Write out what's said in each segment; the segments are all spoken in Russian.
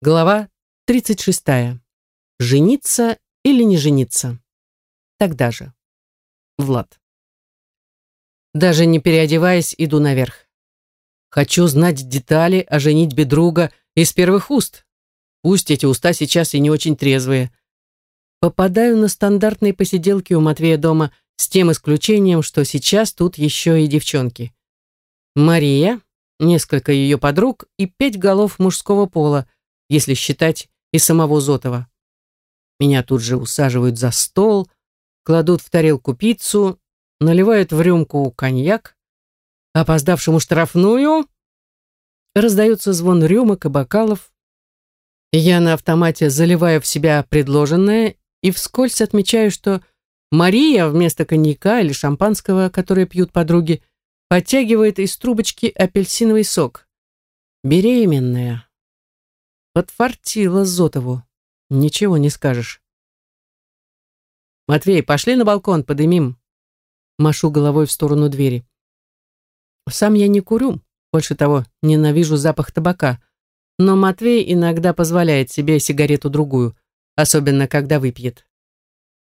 Глава 36. Жениться или не жениться? Тогда же. Влад. Даже не переодеваясь, иду наверх. Хочу знать детали о женитьбе друга из первых уст. Пусть эти уста сейчас и не очень трезвые. Попадаю на стандартные посиделки у Матвея дома с тем исключением, что сейчас тут еще и девчонки. Мария, несколько ее подруг и пять голов мужского пола – если считать и самого Зотова. Меня тут же усаживают за стол, кладут в тарелку пиццу, наливают в рюмку коньяк, опоздавшему штрафную, раздается звон рюмок и бокалов. Я на автомате заливаю в себя предложенное и вскользь отмечаю, что Мария вместо коньяка или шампанского, которое пьют подруги, подтягивает из трубочки апельсиновый сок. Беременная. Подфартило Зотову. Ничего не скажешь. «Матвей, пошли на балкон, подымим». Машу головой в сторону двери. Сам я не курю, больше того, ненавижу запах табака. Но Матвей иногда позволяет себе сигарету-другую, особенно когда выпьет.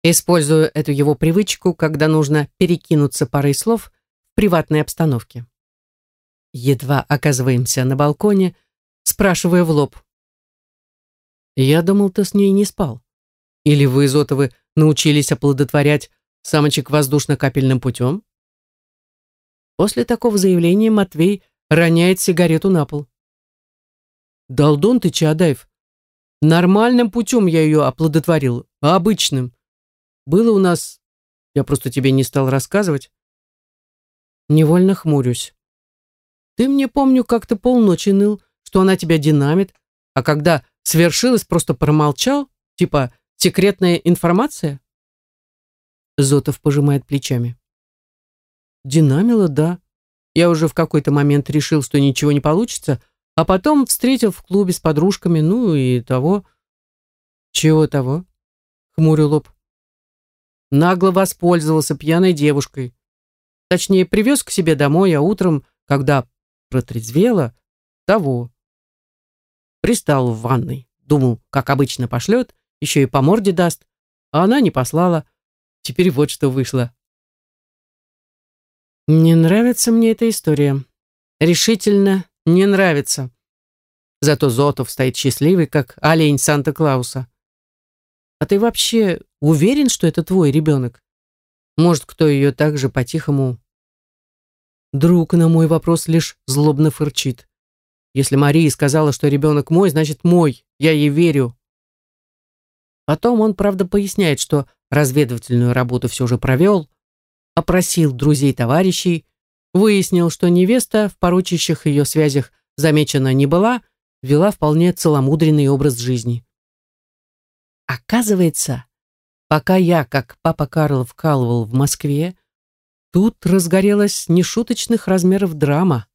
Использую эту его привычку, когда нужно перекинуться парой слов в приватной обстановке. Едва оказываемся на балконе, спрашивая в лоб. Я думал, ты с ней не спал. Или вы, Изотовы, научились оплодотворять самочек воздушно-капельным путем? После такого заявления Матвей роняет сигарету на пол. «Долдон ты, Чаадаев. Нормальным путем я ее оплодотворил, а обычным. Было у нас... Я просто тебе не стал рассказывать». Невольно хмурюсь. «Ты мне, помню, как-то полночи ныл, что она тебя динамит, а когда Свершилось, просто промолчал? Типа, секретная информация? Зотов пожимает плечами. Динамила, да. Я уже в какой-то момент решил, что ничего не получится, а потом встретил в клубе с подружками, ну и того. Чего того? Хмурю лоб. Нагло воспользовался пьяной девушкой. Точнее, привез к себе домой, а утром, когда протрезвела, того. Пристал в ванной. Думал, как обычно пошлет, еще и по морде даст. А она не послала. Теперь вот что вышло. Не нравится мне эта история. Решительно не нравится. Зато Зотов стоит счастливый, как олень Санта-Клауса. А ты вообще уверен, что это твой ребенок? Может, кто ее так же по-тихому... Друг на мой вопрос лишь злобно фырчит. Если Мария сказала, что ребенок мой, значит мой. Я ей верю. Потом он, правда, поясняет, что разведывательную работу все же провел, опросил друзей-товарищей, выяснил, что невеста в порочащих ее связях замечена не была, вела вполне целомудренный образ жизни. Оказывается, пока я, как папа Карл, вкалывал в Москве, тут разгорелась нешуточных размеров драма.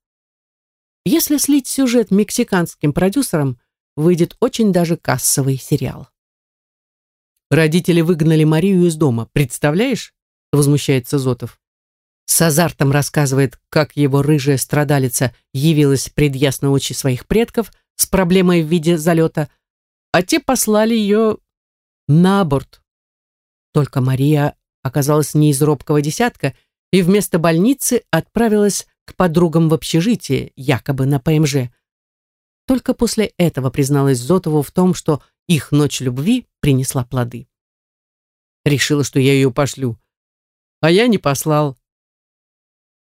Если слить сюжет мексиканским продюсерам, выйдет очень даже кассовый сериал. Родители выгнали Марию из дома, представляешь? Возмущается Зотов. С азартом рассказывает, как его рыжая страдалица явилась пред ясно очи своих предков с проблемой в виде залета, а те послали ее на борт. Только Мария оказалась не из робкого десятка и вместо больницы отправилась к подругам в общежитие, якобы на ПМЖ. Только после этого призналась Зотову в том, что их ночь любви принесла плоды. Решила, что я ее пошлю. А я не послал.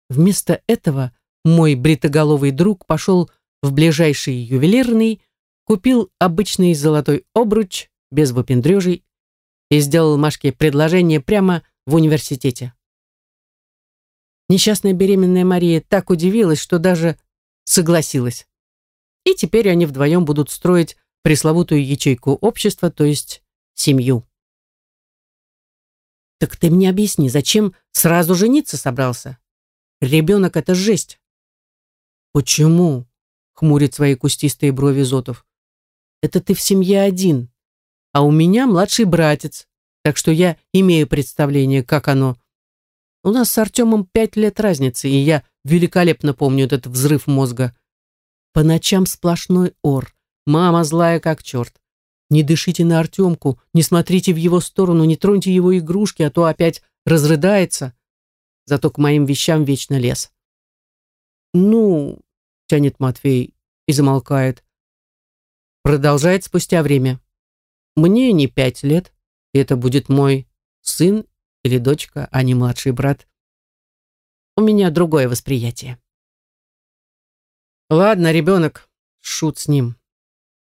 Вместо этого мой бритоголовый друг пошел в ближайший ювелирный, купил обычный золотой обруч без выпендрежей и сделал Машке предложение прямо в университете. Несчастная беременная Мария так удивилась, что даже согласилась. И теперь они вдвоем будут строить пресловутую ячейку общества, то есть семью. Так ты мне объясни, зачем сразу жениться собрался? Ребенок — это жесть. Почему? Хмурит свои кустистые брови Зотов. Это ты в семье один, а у меня младший братец, так что я имею представление, как оно у нас с Артемом пять лет разницы, и я великолепно помню этот взрыв мозга. По ночам сплошной ор. Мама злая как черт. Не дышите на Артемку, не смотрите в его сторону, не троньте его игрушки, а то опять разрыдается. Зато к моим вещам вечно лез. «Ну...» — тянет Матвей и замолкает. Продолжает спустя время. «Мне не пять лет, и это будет мой сын или дочка, а не младший брат. У меня другое восприятие». «Ладно, ребенок, шут с ним.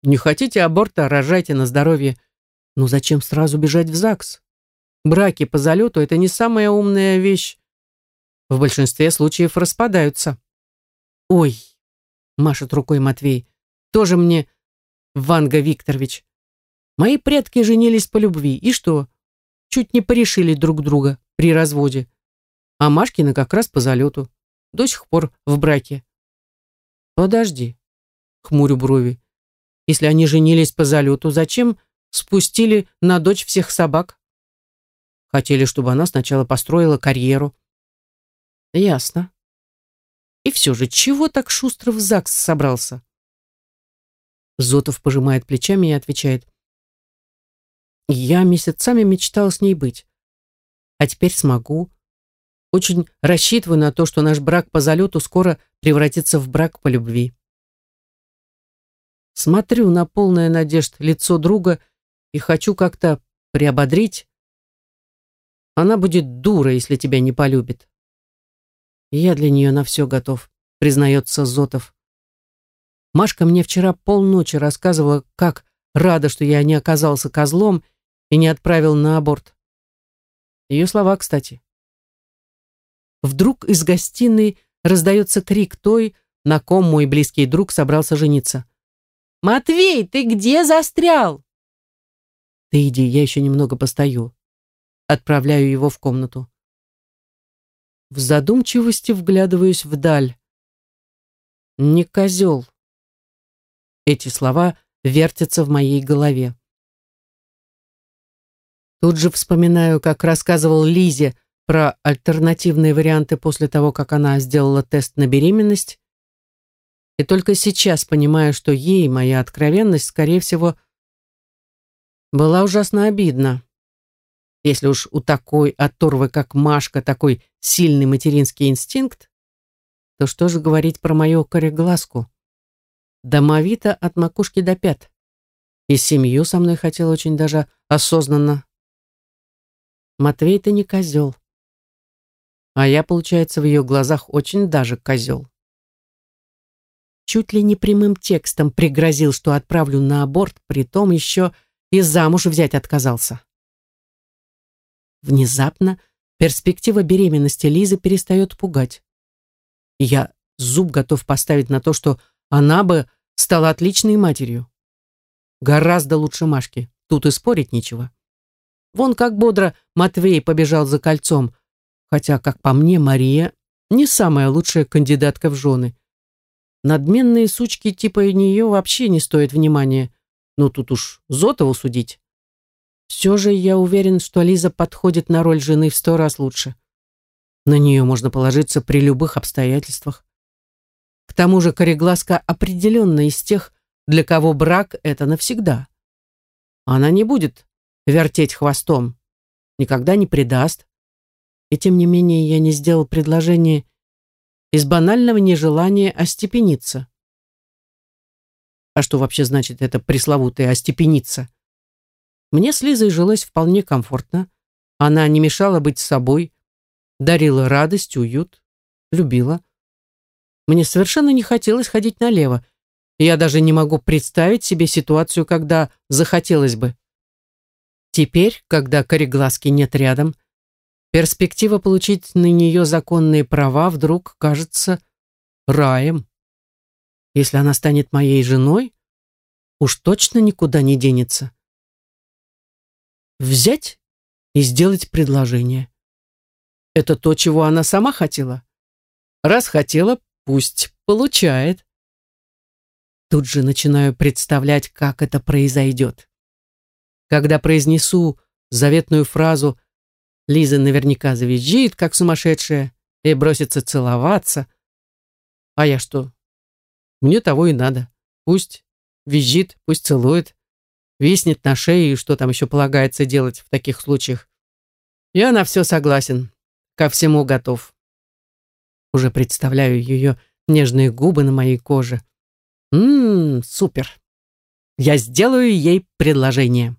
Не хотите аборта, рожайте на здоровье. Ну зачем сразу бежать в ЗАГС? Браки по залету – это не самая умная вещь. В большинстве случаев распадаются. Ой, машет рукой Матвей, тоже мне Ванга Викторович. Мои предки женились по любви, и что? Чуть не порешили друг друга при разводе. А Машкина как раз по залету. До сих пор в браке. Подожди, хмурю брови. Если они женились по залету, зачем спустили на дочь всех собак? Хотели, чтобы она сначала построила карьеру. Ясно. И все же, чего так шустро в ЗАГС собрался? Зотов пожимает плечами и отвечает. Я месяцами мечтал с ней быть. А теперь смогу. Очень рассчитываю на то, что наш брак по залету скоро превратится в брак по любви. Смотрю на полное надежд лицо друга и хочу как-то приободрить. Она будет дура, если тебя не полюбит. Я для нее на все готов, признается Зотов. Машка мне вчера полночи рассказывала, как рада, что я не оказался козлом и не отправил на аборт. Ее слова, кстати. Вдруг из гостиной раздается крик той, на ком мой близкий друг собрался жениться. «Матвей, ты где застрял?» «Ты иди, я еще немного постою». Отправляю его в комнату. В задумчивости вглядываюсь вдаль. «Не козел». Эти слова вертятся в моей голове. Тут же вспоминаю, как рассказывал Лизе про альтернативные варианты после того, как она сделала тест на беременность, и только сейчас понимаю, что ей моя откровенность, скорее всего, была ужасно обидна. Если уж у такой оторвы, как Машка, такой сильный материнский инстинкт, то что же говорить про мою кореглазку? Домовито от макушки до пят. И семью со мной хотел очень даже осознанно. Матвей, ты не козел. А я, получается, в ее глазах очень даже козел чуть ли не прямым текстом пригрозил, что отправлю на аборт, притом еще и замуж взять отказался. Внезапно перспектива беременности Лизы перестает пугать. Я зуб готов поставить на то, что она бы стала отличной матерью. Гораздо лучше Машки, тут и спорить нечего. Вон как бодро Матвей побежал за кольцом, хотя, как по мне, Мария не самая лучшая кандидатка в жены. Надменные сучки типа нее вообще не стоят внимания. Но тут уж Зотову судить. Все же я уверен, что Лиза подходит на роль жены в сто раз лучше. На нее можно положиться при любых обстоятельствах. К тому же Корегласка определенно из тех, для кого брак — это навсегда. Она не будет вертеть хвостом, никогда не предаст. И тем не менее я не сделал предложение из банального нежелания остепениться. А что вообще значит это пресловутое остепениться? Мне с Лизой жилось вполне комфортно. Она не мешала быть собой, дарила радость, уют, любила. Мне совершенно не хотелось ходить налево. Я даже не могу представить себе ситуацию, когда захотелось бы. Теперь, когда кореглазки нет рядом, Перспектива получить на нее законные права вдруг кажется раем. Если она станет моей женой, уж точно никуда не денется. Взять и сделать предложение. Это то, чего она сама хотела. Раз хотела, пусть получает. Тут же начинаю представлять, как это произойдет. Когда произнесу заветную фразу Лиза наверняка завизжит, как сумасшедшая, и бросится целоваться. А я что? Мне того и надо. Пусть визжит, пусть целует, виснет на шее и что там еще полагается делать в таких случаях. Я на все согласен, ко всему готов. Уже представляю ее нежные губы на моей коже. Ммм, супер. Я сделаю ей предложение.